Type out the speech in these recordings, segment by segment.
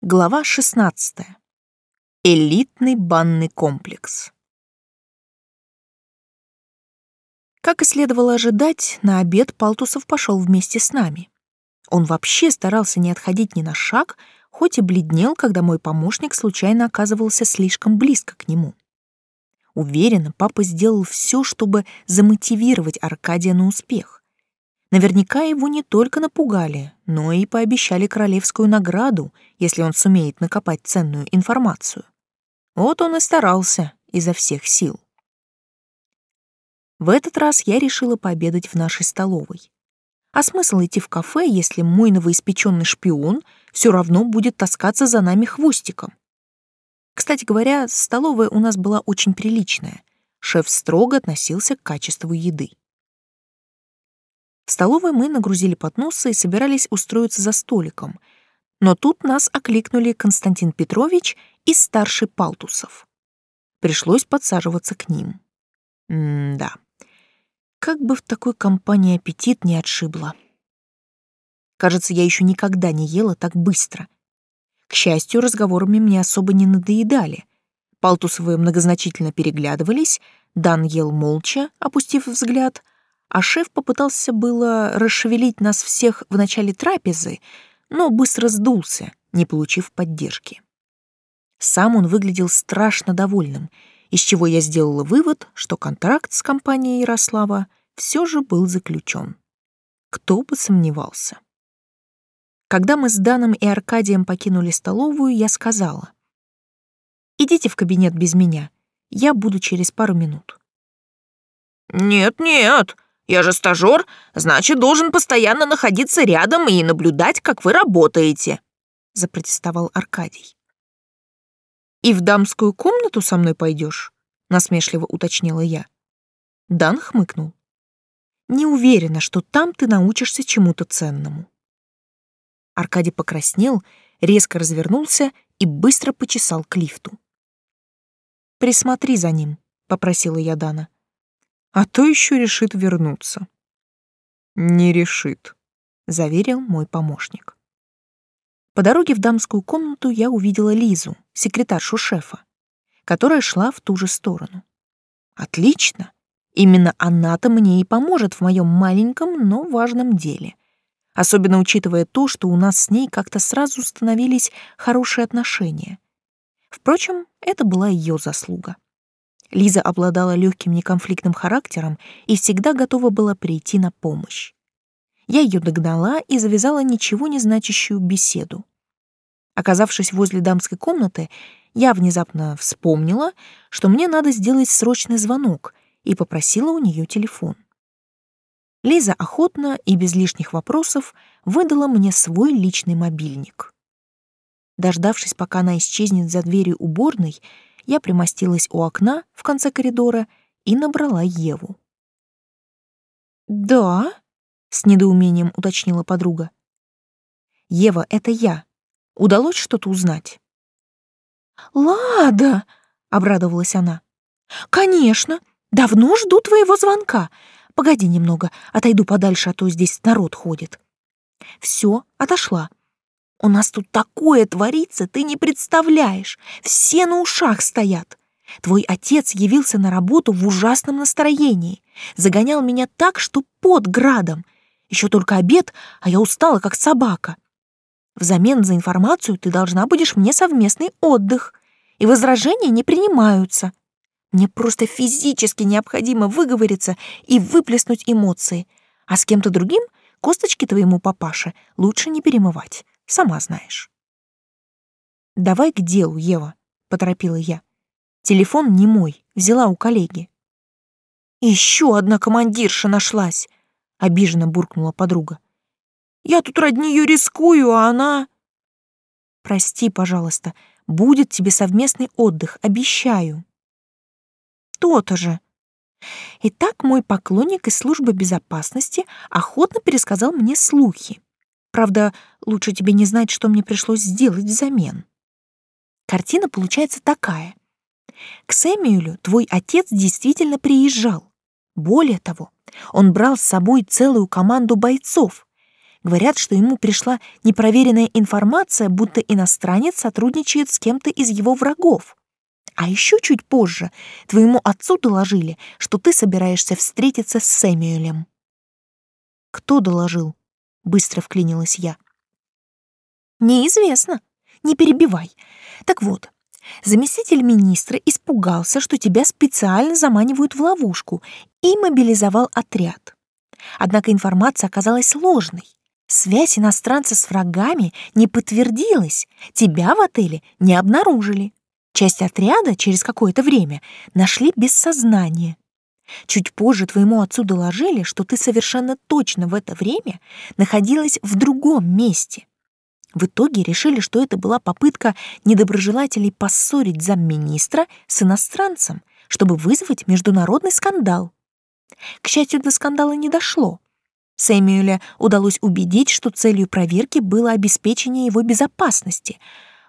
Глава 16. Элитный банный комплекс. Как и следовало ожидать, на обед Палтусов пошел вместе с нами. Он вообще старался не отходить ни на шаг, хоть и бледнел, когда мой помощник случайно оказывался слишком близко к нему. Уверена, папа сделал все, чтобы замотивировать Аркадия на успех. Наверняка его не только напугали, но и пообещали королевскую награду, если он сумеет накопать ценную информацию. Вот он и старался изо всех сил. В этот раз я решила пообедать в нашей столовой. А смысл идти в кафе, если мой новоиспеченный шпион все равно будет таскаться за нами хвостиком? Кстати говоря, столовая у нас была очень приличная. Шеф строго относился к качеству еды. В столовой мы нагрузили подносы и собирались устроиться за столиком. Но тут нас окликнули Константин Петрович и старший Палтусов. Пришлось подсаживаться к ним. М-да. Как бы в такой компании аппетит не отшибло. Кажется, я еще никогда не ела так быстро. К счастью, разговорами мне особо не надоедали. Палтусовы многозначительно переглядывались, Дан ел молча, опустив взгляд — а шеф попытался было расшевелить нас всех в начале трапезы, но быстро сдулся, не получив поддержки. Сам он выглядел страшно довольным, из чего я сделала вывод, что контракт с компанией Ярослава все же был заключен. Кто бы сомневался. Когда мы с Даном и Аркадием покинули столовую, я сказала, «Идите в кабинет без меня, я буду через пару минут». «Нет-нет», я же стажёр, значит, должен постоянно находиться рядом и наблюдать, как вы работаете», — запротестовал Аркадий. «И в дамскую комнату со мной пойдешь?» — насмешливо уточнила я. Дан хмыкнул. «Не уверена, что там ты научишься чему-то ценному». Аркадий покраснел, резко развернулся и быстро почесал к лифту. «Присмотри за ним», — попросила я Дана а то еще решит вернуться. Не решит, заверил мой помощник. По дороге в дамскую комнату я увидела Лизу, секретаршу шефа, которая шла в ту же сторону. Отлично. Именно она-то мне и поможет в моем маленьком, но важном деле. Особенно учитывая то, что у нас с ней как-то сразу установились хорошие отношения. Впрочем, это была ее заслуга. Лиза обладала легким неконфликтным характером и всегда готова была прийти на помощь. Я ее догнала и завязала ничего не значащую беседу. Оказавшись возле дамской комнаты, я внезапно вспомнила, что мне надо сделать срочный звонок, и попросила у нее телефон. Лиза охотно и без лишних вопросов выдала мне свой личный мобильник. Дождавшись, пока она исчезнет за дверью уборной, я примостилась у окна в конце коридора и набрала Еву. «Да?» — с недоумением уточнила подруга. «Ева, это я. Удалось что-то узнать?» «Лада!» — обрадовалась она. «Конечно! Давно жду твоего звонка. Погоди немного, отойду подальше, а то здесь народ ходит». «Все, отошла. У нас тут такое творится, ты не представляешь. Все на ушах стоят. Твой отец явился на работу в ужасном настроении. Загонял меня так, что под градом. Еще только обед, а я устала, как собака. Взамен за информацию ты должна будешь мне совместный отдых. И возражения не принимаются. Мне просто физически необходимо выговориться и выплеснуть эмоции. А с кем-то другим косточки твоему папаше лучше не перемывать. Сама знаешь. «Давай к делу, Ева», — поторопила я. «Телефон не мой, взяла у коллеги». «Еще одна командирша нашлась», — обиженно буркнула подруга. «Я тут ради нее рискую, а она...» «Прости, пожалуйста, будет тебе совместный отдых, обещаю». «То-то же», Итак, мой поклонник из службы безопасности охотно пересказал мне слухи. Правда, лучше тебе не знать, что мне пришлось сделать взамен. Картина получается такая. К Сэмюэлю твой отец действительно приезжал. Более того, он брал с собой целую команду бойцов. Говорят, что ему пришла непроверенная информация, будто иностранец сотрудничает с кем-то из его врагов. А еще чуть позже твоему отцу доложили, что ты собираешься встретиться с Сэмюэлем. Кто доложил? Быстро вклинилась я. Неизвестно. Не перебивай. Так вот, заместитель министра испугался, что тебя специально заманивают в ловушку и мобилизовал отряд. Однако информация оказалась ложной. Связь иностранца с врагами не подтвердилась, тебя в отеле не обнаружили. Часть отряда через какое-то время нашли без сознания. Чуть позже твоему отцу доложили, что ты совершенно точно в это время находилась в другом месте. В итоге решили, что это была попытка недоброжелателей поссорить замминистра с иностранцем, чтобы вызвать международный скандал. К счастью, до скандала не дошло. Сэмюэля удалось убедить, что целью проверки было обеспечение его безопасности.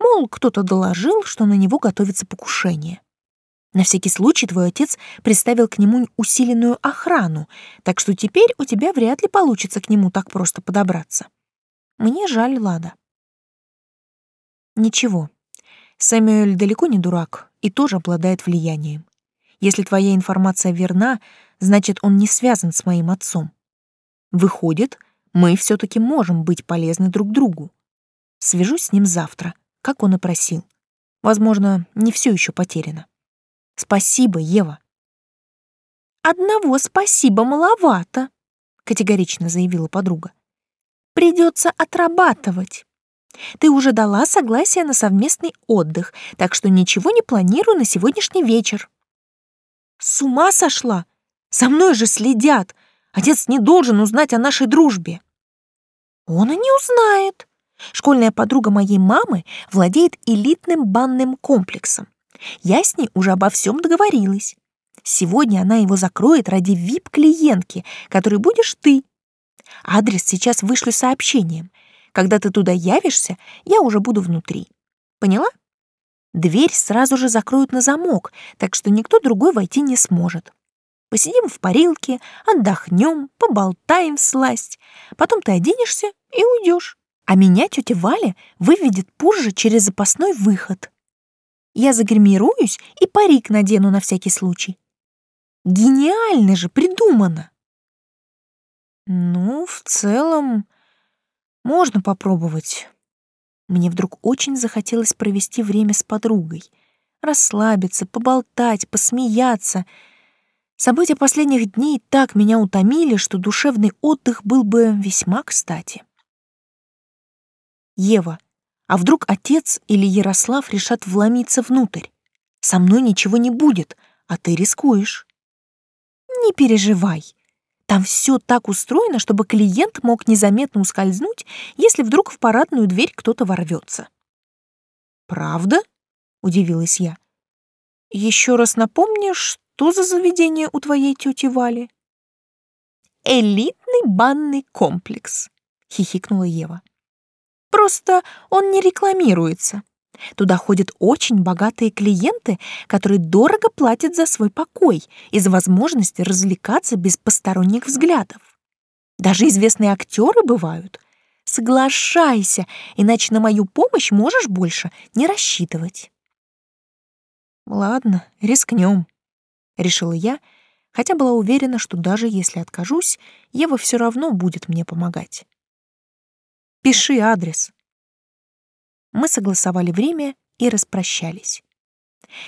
Мол, кто-то доложил, что на него готовится покушение. На всякий случай твой отец представил к нему усиленную охрану, так что теперь у тебя вряд ли получится к нему так просто подобраться. Мне жаль Лада. Ничего. Сэмюэль далеко не дурак и тоже обладает влиянием. Если твоя информация верна, значит, он не связан с моим отцом. Выходит, мы все таки можем быть полезны друг другу. Свяжусь с ним завтра, как он и просил. Возможно, не все еще потеряно. Спасибо, Ева. Одного спасибо маловато, категорично заявила подруга. Придется отрабатывать. Ты уже дала согласие на совместный отдых, так что ничего не планирую на сегодняшний вечер. С ума сошла? За мной же следят. Отец не должен узнать о нашей дружбе. Он и не узнает. Школьная подруга моей мамы владеет элитным банным комплексом. Я с ней уже обо всем договорилась. Сегодня она его закроет ради вип-клиентки, которой будешь ты. Адрес сейчас вышлю сообщением. Когда ты туда явишься, я уже буду внутри. Поняла? Дверь сразу же закроют на замок, так что никто другой войти не сможет. Посидим в парилке, отдохнем, поболтаем сласть. Потом ты оденешься и уйдешь. А меня тетя Валя выведет позже через запасной выход. Я загримируюсь и парик надену на всякий случай. Гениально же придумано. Ну, в целом, можно попробовать. Мне вдруг очень захотелось провести время с подругой, расслабиться, поболтать, посмеяться. События последних дней так меня утомили, что душевный отдых был бы весьма кстати. Ева, а вдруг отец или Ярослав решат вломиться внутрь? Со мной ничего не будет, а ты рискуешь. Не переживай, там все так устроено, чтобы клиент мог незаметно ускользнуть, если вдруг в парадную дверь кто-то ворвется. «Правда?» — удивилась я. «Еще раз напомни, что за заведение у твоей тети Вали?» «Элитный банный комплекс», — хихикнула Ева. «Просто он не рекламируется. Туда ходят очень богатые клиенты, которые дорого платят за свой покой и за возможность развлекаться без посторонних взглядов. Даже известные актеры бывают. Соглашайся, иначе на мою помощь можешь больше не рассчитывать. Ладно, рискнем, решила я, хотя была уверена, что даже если откажусь, Ева все равно будет мне помогать. Пиши адрес. Мы согласовали время и распрощались.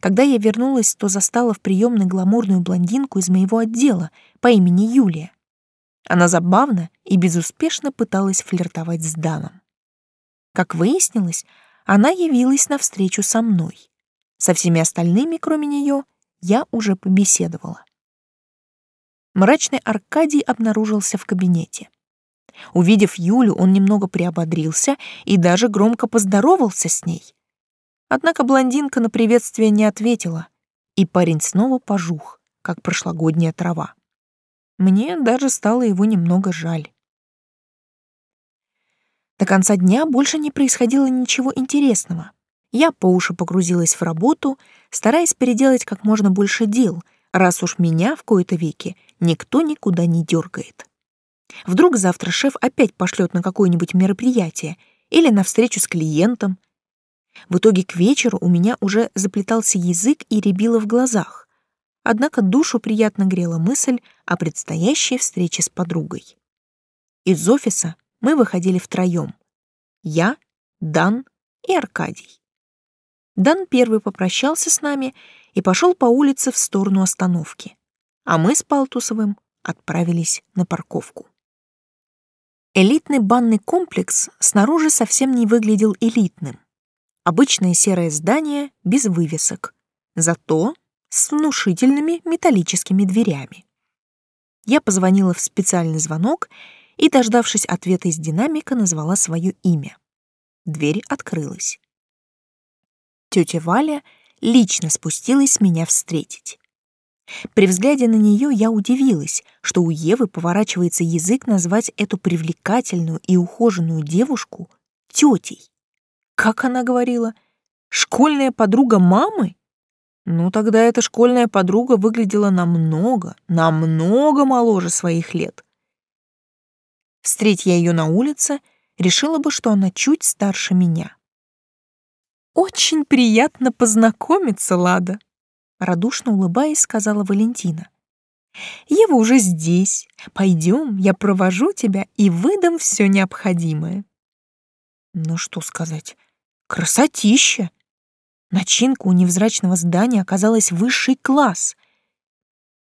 Когда я вернулась, то застала в приемной гламурную блондинку из моего отдела по имени Юлия. Она забавно и безуспешно пыталась флиртовать с Даном. Как выяснилось, она явилась на встречу со мной. Со всеми остальными, кроме нее, я уже побеседовала. Мрачный Аркадий обнаружился в кабинете. Увидев Юлю, он немного приободрился и даже громко поздоровался с ней. Однако блондинка на приветствие не ответила, и парень снова пожух, как прошлогодняя трава. Мне даже стало его немного жаль. До конца дня больше не происходило ничего интересного. Я по уши погрузилась в работу, стараясь переделать как можно больше дел, раз уж меня в кои-то веки никто никуда не дергает. Вдруг завтра шеф опять пошлет на какое-нибудь мероприятие или на встречу с клиентом. В итоге к вечеру у меня уже заплетался язык и рябило в глазах. Однако душу приятно грела мысль о предстоящей встрече с подругой. Из офиса мы выходили втроем. Я, Дан и Аркадий. Дан первый попрощался с нами и пошел по улице в сторону остановки, а мы с Палтусовым отправились на парковку. Элитный банный комплекс снаружи совсем не выглядел элитным. Обычное серое здание без вывесок, зато с внушительными металлическими дверями. Я позвонила в специальный звонок и, дождавшись ответа из динамика, назвала свое имя. Дверь открылась. Тетя Валя лично спустилась меня встретить. При взгляде на нее я удивилась, что у Евы поворачивается язык назвать эту привлекательную и ухоженную девушку тетей. Как она говорила? Школьная подруга мамы? Ну, тогда эта школьная подруга выглядела намного, намного моложе своих лет. Встреть я ее на улице, решила бы, что она чуть старше меня. «Очень приятно познакомиться, Лада», радушно улыбаясь, сказала Валентина. Ева уже здесь. Пойдем, я провожу тебя и выдам все необходимое. Ну что сказать, красотища! Начинка у невзрачного здания оказалась высший класс.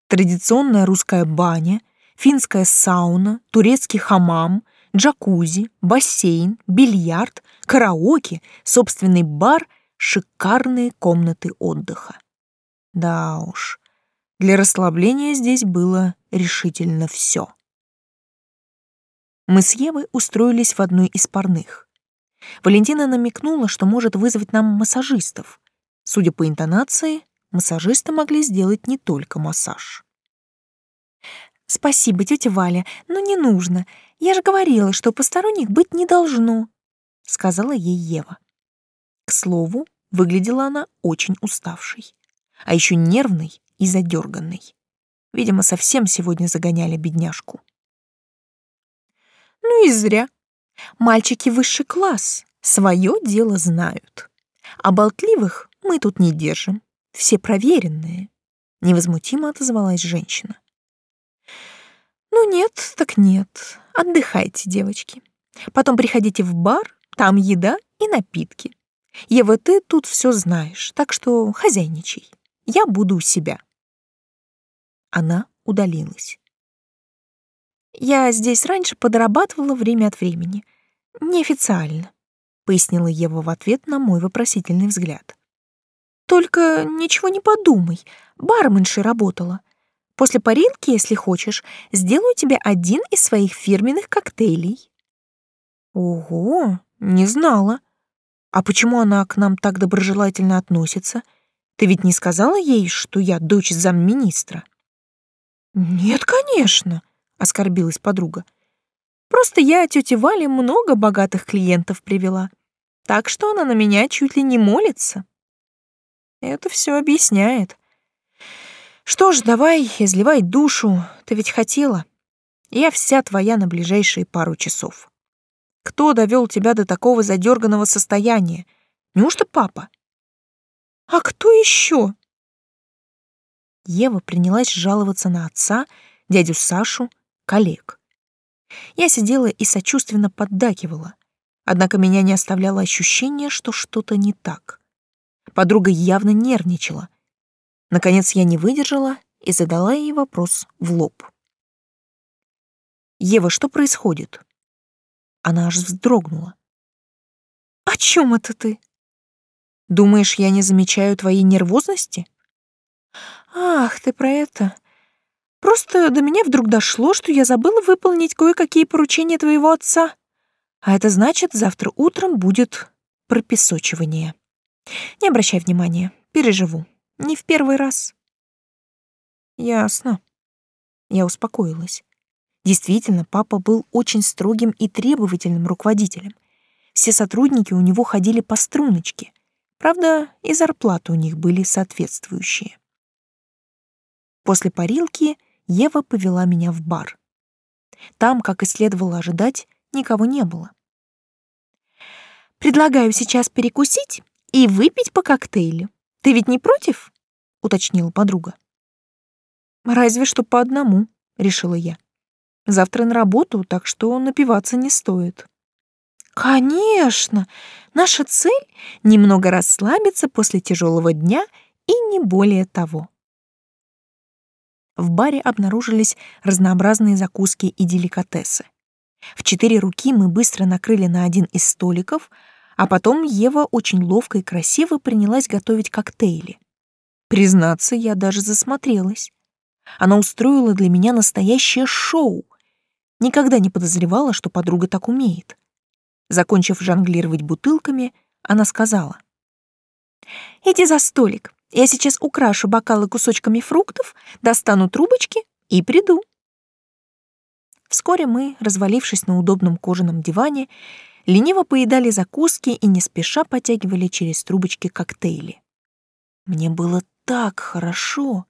Традиционная русская баня, финская сауна, турецкий хамам, джакузи, бассейн, бильярд, караоке, собственный бар, шикарные комнаты отдыха. Да уж, для расслабления здесь было решительно все. Мы с Евой устроились в одной из парных. Валентина намекнула, что может вызвать нам массажистов. Судя по интонации, массажисты могли сделать не только массаж. «Спасибо, тетя Валя, но не нужно. Я же говорила, что посторонних быть не должно», — сказала ей Ева. К слову, выглядела она очень уставшей а еще нервный и задерганный. Видимо, совсем сегодня загоняли бедняжку. Ну и зря. Мальчики высший класс, свое дело знают. А болтливых мы тут не держим, все проверенные. Невозмутимо отозвалась женщина. Ну нет, так нет. Отдыхайте, девочки. Потом приходите в бар, там еда и напитки. Ева, ты тут все знаешь, так что хозяйничай. Я буду у себя. Она удалилась. Я здесь раньше подрабатывала время от времени. Неофициально, пояснила Ева в ответ на мой вопросительный взгляд. Только ничего не подумай, барменшей работала. После парилки, если хочешь, сделаю тебе один из своих фирменных коктейлей. Ого, не знала. А почему она к нам так доброжелательно относится? Ты ведь не сказала ей, что я дочь замминистра?» «Нет, конечно», — оскорбилась подруга. «Просто я тете Вале много богатых клиентов привела, так что она на меня чуть ли не молится». Это все объясняет. Что ж, давай, изливай душу, ты ведь хотела. Я вся твоя на ближайшие пару часов. Кто довел тебя до такого задерганного состояния? Неужто папа? А кто еще? Ева принялась жаловаться на отца, дядю Сашу, коллег. Я сидела и сочувственно поддакивала, однако меня не оставляло ощущение, что что-то не так. Подруга явно нервничала. Наконец я не выдержала и задала ей вопрос в лоб. «Ева, что происходит?» Она аж вздрогнула. «О чем это ты?» Думаешь, я не замечаю твоей нервозности? Ах, ты про это. Просто до меня вдруг дошло, что я забыла выполнить кое-какие поручения твоего отца. А это значит, завтра утром будет пропесочивание. Не обращай внимания, переживу. Не в первый раз. Ясно. Я успокоилась. Действительно, папа был очень строгим и требовательным руководителем. Все сотрудники у него ходили по струночке — Правда, и зарплаты у них были соответствующие. После парилки Ева повела меня в бар. Там, как и следовало ожидать, никого не было. «Предлагаю сейчас перекусить и выпить по коктейлю. Ты ведь не против?» — уточнила подруга. «Разве что по одному», — решила я. «Завтра на работу, так что напиваться не стоит». «Конечно! Наша цель — немного расслабиться после тяжелого дня и не более того». В баре обнаружились разнообразные закуски и деликатесы. В четыре руки мы быстро накрыли на один из столиков, а потом Ева очень ловко и красиво принялась готовить коктейли. Признаться, я даже засмотрелась. Она устроила для меня настоящее шоу. Никогда не подозревала, что подруга так умеет. Закончив жонглировать бутылками, она сказала. «Иди за столик. Я сейчас украшу бокалы кусочками фруктов, достану трубочки и приду». Вскоре мы, развалившись на удобном кожаном диване, лениво поедали закуски и не спеша потягивали через трубочки коктейли. Мне было так хорошо,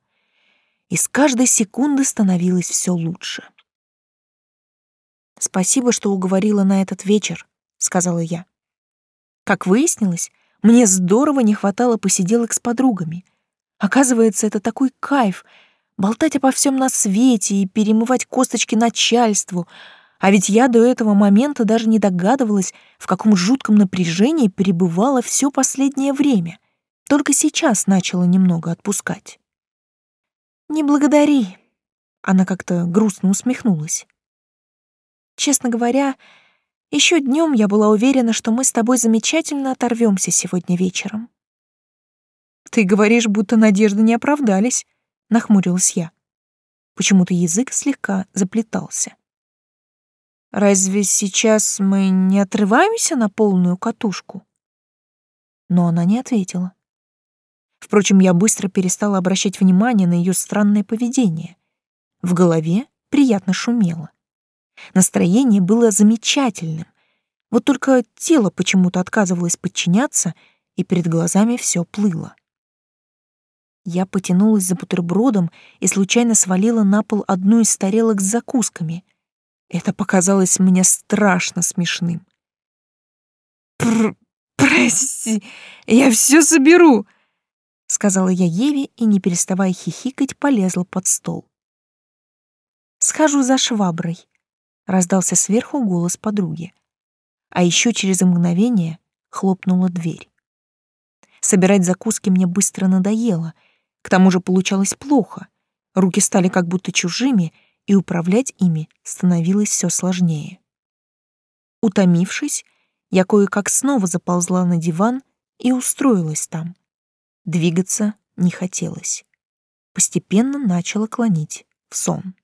и с каждой секунды становилось все лучше. «Спасибо, что уговорила на этот вечер», — сказала я. Как выяснилось, мне здорово не хватало посиделок с подругами. Оказывается, это такой кайф — болтать обо всем на свете и перемывать косточки начальству. А ведь я до этого момента даже не догадывалась, в каком жутком напряжении пребывала все последнее время. Только сейчас начала немного отпускать. «Не благодари», — она как-то грустно усмехнулась. «Честно говоря, еще днем я была уверена, что мы с тобой замечательно оторвемся сегодня вечером». «Ты говоришь, будто надежды не оправдались», — нахмурилась я. Почему-то язык слегка заплетался. «Разве сейчас мы не отрываемся на полную катушку?» Но она не ответила. Впрочем, я быстро перестала обращать внимание на ее странное поведение. В голове приятно шумело. Настроение было замечательным. Вот только тело почему-то отказывалось подчиняться, и перед глазами все плыло. Я потянулась за бутербродом и случайно свалила на пол одну из тарелок с закусками. Это показалось мне страшно смешным. «Пр... прости, я все соберу!» — сказала я Еве и, не переставая хихикать, полезла под стол. «Схожу за шваброй», — раздался сверху голос подруги. А еще через мгновение хлопнула дверь. Собирать закуски мне быстро надоело, к тому же получалось плохо. Руки стали как будто чужими, и управлять ими становилось все сложнее. Утомившись, я кое-как снова заползла на диван и устроилась там. Двигаться не хотелось. Постепенно начала клонить в сон.